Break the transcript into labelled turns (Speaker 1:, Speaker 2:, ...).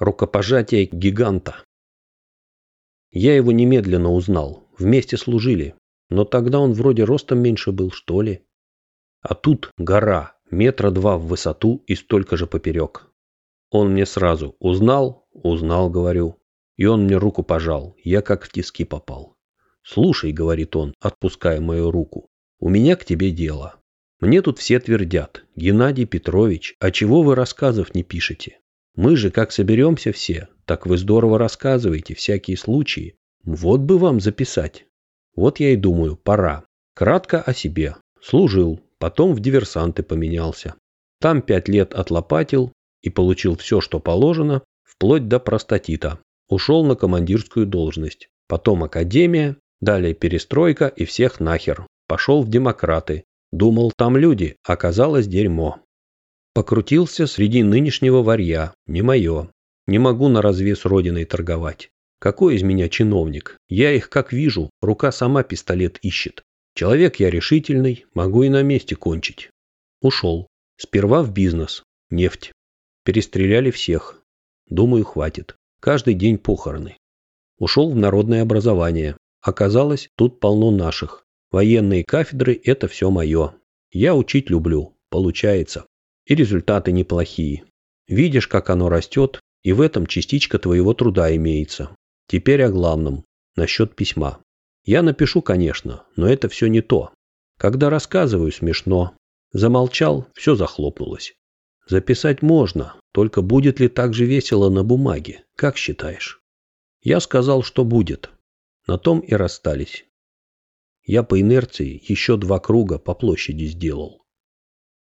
Speaker 1: Рукопожатие гиганта. Я его немедленно узнал. Вместе служили. Но тогда он вроде ростом меньше был, что ли. А тут гора, метра два в высоту и столько же поперек. Он мне сразу узнал, узнал, говорю. И он мне руку пожал. Я как в тиски попал. «Слушай», — говорит он, отпуская мою руку, — «у меня к тебе дело. Мне тут все твердят, Геннадий Петрович, а чего вы рассказов не пишете? Мы же как соберемся все, так вы здорово рассказываете всякие случаи. Вот бы вам записать. Вот я и думаю, пора. Кратко о себе. Служил, потом в диверсанты поменялся. Там пять лет отлопатил и получил все, что положено, вплоть до простатита. Ушел на командирскую должность. Потом академия, далее перестройка и всех нахер. Пошел в демократы. Думал, там люди, оказалось дерьмо. Покрутился среди нынешнего варья, не мое. Не могу на развес родиной торговать. Какой из меня чиновник? Я их как вижу, рука сама пистолет ищет. Человек я решительный, могу и на месте кончить. Ушел. Сперва в бизнес. Нефть. Перестреляли всех. Думаю, хватит. Каждый день похороны. Ушел в народное образование. Оказалось, тут полно наших. Военные кафедры – это все мое. Я учить люблю. Получается и результаты неплохие. Видишь, как оно растет, и в этом частичка твоего труда имеется. Теперь о главном, насчет письма. Я напишу, конечно, но это все не то. Когда рассказываю, смешно. Замолчал, все захлопнулось. Записать можно, только будет ли так же весело на бумаге, как считаешь? Я сказал, что будет. На том и расстались. Я по инерции еще два круга по площади сделал.